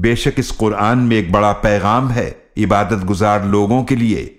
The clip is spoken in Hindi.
बेशक इस कुरान में एक बड़ा पैगाम है इबादत गुजार लोगों के लिए।